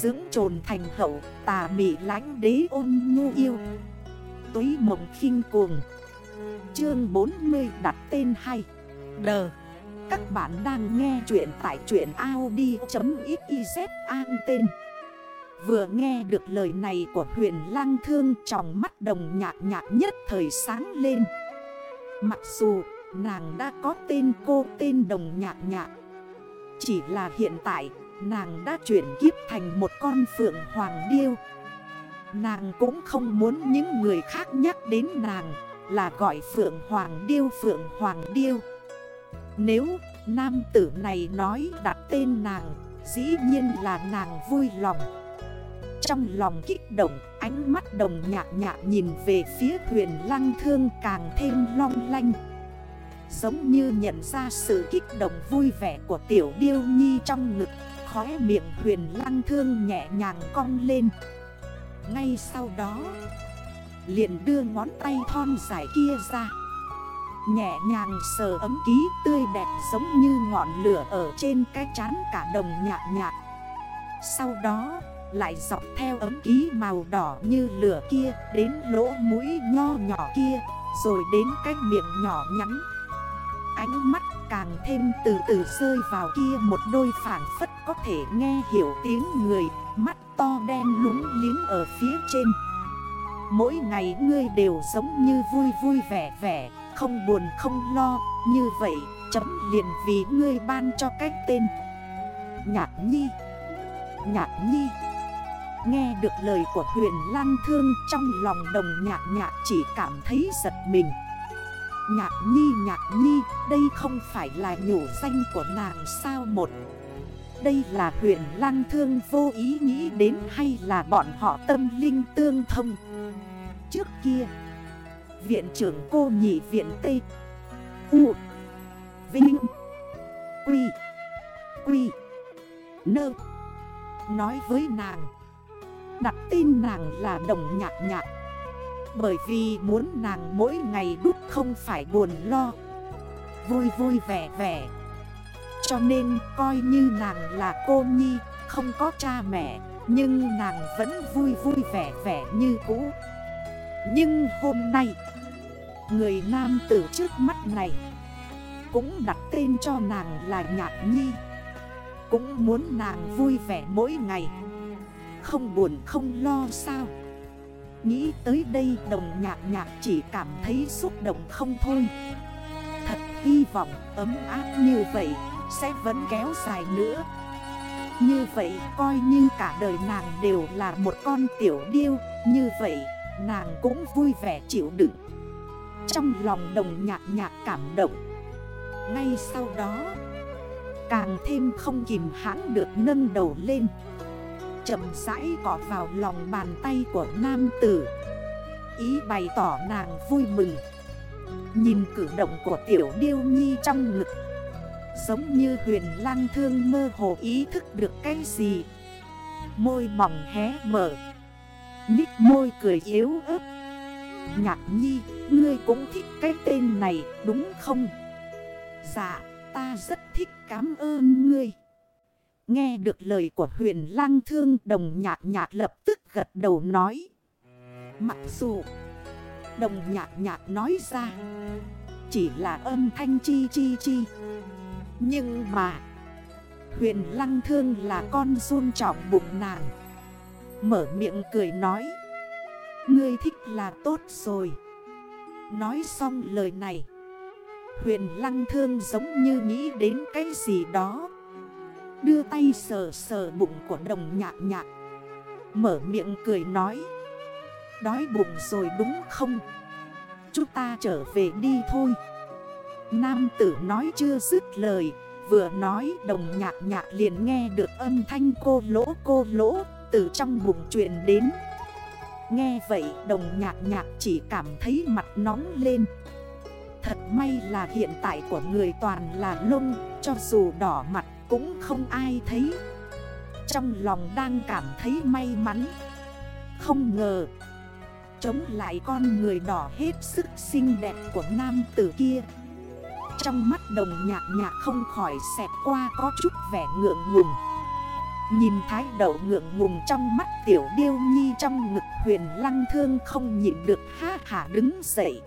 Dưỡng trồn thành hậu, tà mị lánh đế ôn nhu yêu. Túy mộng khinh cuồng. Chương 40 đặt tên hay. Đờ. Các bạn đang nghe chuyện tại chuyện Audi.xyz an tên. Vừa nghe được lời này của huyền lang thương, trong mắt đồng nhạc nhạc nhất thời sáng lên. Mặc dù nàng đã có tên cô, tên đồng nhạc nhạc. Chỉ là hiện tại nàng đã chuyển kiếp thành một con phượng hoàng điêu. Nàng cũng không muốn những người khác nhắc đến nàng là gọi Phượng Hoàng Điêu, Phượng Hoàng Điêu. Nếu nam tử này nói đặt tên nàng, Dĩ nhiên là nàng vui lòng. Trong lòng kích động, Ánh mắt đồng nhạc nhạc nhìn về phía huyền lăng thương càng thêm long lanh. Giống như nhận ra sự kích động vui vẻ của tiểu điêu nhi trong ngực. Khóe miệng huyền lăng thương nhẹ nhàng cong lên. Ngay sau đó, Liền đưa ngón tay thon dài kia ra. Nhẹ nhàng sờ ấm ký tươi đẹp giống như ngọn lửa ở trên cái chán cả đồng nhạc nhạc. Sau đó, lại dọc theo ấm ký màu đỏ như lửa kia Đến lỗ mũi nho nhỏ kia, Rồi đến cái miệng nhỏ nhắn. Ánh mắt càng thêm từ từ rơi vào kia một đôi phản phất có thể nghe hiểu tiếng người, Mắt to đen lúng liếng ở phía trên. Mỗi ngày ngươi đều giống như vui vui vẻ vẻ, Không buồn không lo, Như vậy, chấm liền vì ngươi ban cho cách tên. Nhạc nhi Nhạc nhi. Nghe được lời của huyền Lan Thương, Trong lòng đồng nhạc nhạc chỉ cảm thấy giật mình. Nhạc nhi nhạc nhi, Đây không phải là nhổ danh của nàng sao một. Đây là huyền Lan Thương vô ý nghĩ đến Hay là bọn họ tâm linh tương thông. Trước kia, Viện trưởng cô nhị viện Tây U, Vinh, Quy Quy, Nơ, Nói với nàng, Đặt tên nàng là Đồng Nhạc Nhạc. Bởi vì muốn nàng mỗi ngày đút không phải buồn lo. Vui vui vẻ vẻ. Cho nên coi như nàng là cô nhi, Không có cha mẹ, Nhưng nàng vẫn vui vui vẻ vẻ như cũ. Nhưng hôm nay, Người nam tử trước mắt này Cũng đặt tên cho nàng là Nhạc Nhi. Cũng muốn nàng vui vẻ mỗi ngày. Không buồn không lo sao? Nghĩ tới đây đồng nhạc nhạc chỉ cảm thấy xúc động không thôi. Thật hy vọng ấm áp như vậy sẽ vẫn kéo dài nữa. Như vậy coi như cả đời nàng đều là một con tiểu điêu, Như vậy Nàng cũng vui vẻ chịu đựng. Trong lòng đồng nhạc nhạc cảm động. Ngay sau đó, Càng thêm không kìm hãng được nâng đầu lên chậm rãi cọ vào lòng bàn tay của nam tử. Ý bày tỏ nàng vui mừng. Nhìn cử động của tiểu điêu nhi trong ngực. Giống như huyền lang thương mơ hồ ý thức được cái gì. Môi mỏng hé mở. Nít môi cười yếu ớt. Nhạc nhi, ngươi cũng thích cái tên này đúng không? Dạ, ta rất thích cảm ơn ngươi. Nghe được lời của huyền lang thương, đồng nhạc nhạc lập tức gật đầu nói. Mặc dù, đồng nhạc nhạc nói ra, Chỉ là âm thanh chi chi chi. Nhưng mà, Huyền lăng thương là con run trọng bụng nàng. Mở miệng cười nói, Ngươi thích là tốt rồi. Nói xong lời này, Huyền lăng thương giống như nghĩ đến cái gì đó Đưa tay sờ sờ bụng của đồng nhạc nhạc. Mở miệng cười nói. Đói bụng rồi đúng không? Chúng ta trở về đi thôi. Nam tử nói chưa dứt lời, Vừa nói đồng nhạc nhạc liền nghe được âm thanh cô lỗ cô lỗ từ trong bụng chuyện đến. Nghe vậy, đồng nhạc nhạc chỉ cảm thấy mặt nóng lên. Thật may là hiện tại của người toàn là lông, Cho dù đỏ mặt cũng không ai thấy. Trong lòng đang cảm thấy may mắn. Không ngờ, Chống lại con người đỏ hết sức xinh đẹp của nam tử kia. Trong mắt đồng nhạc nhạc không khỏi xẹt qua có chút vẻ ngượng ngùng. Nhìn thái đậu ngượng ngùng trong mắt tiểu điêu nhi trong ngực huyền lăng thương không nhịn được ha hả đứng dậy.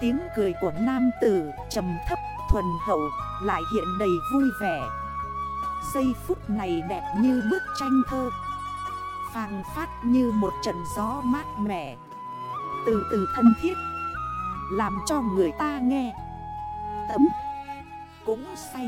Tiếng cười của nam tử trầm thấp thuần hậu, lại hiện đầy vui vẻ. Giây phút này đẹp như bức tranh thơ. Phàng phát như một trận gió mát mẻ. Từ từ thân thiết. Làm cho người ta nghe. Tấm. Cũng say.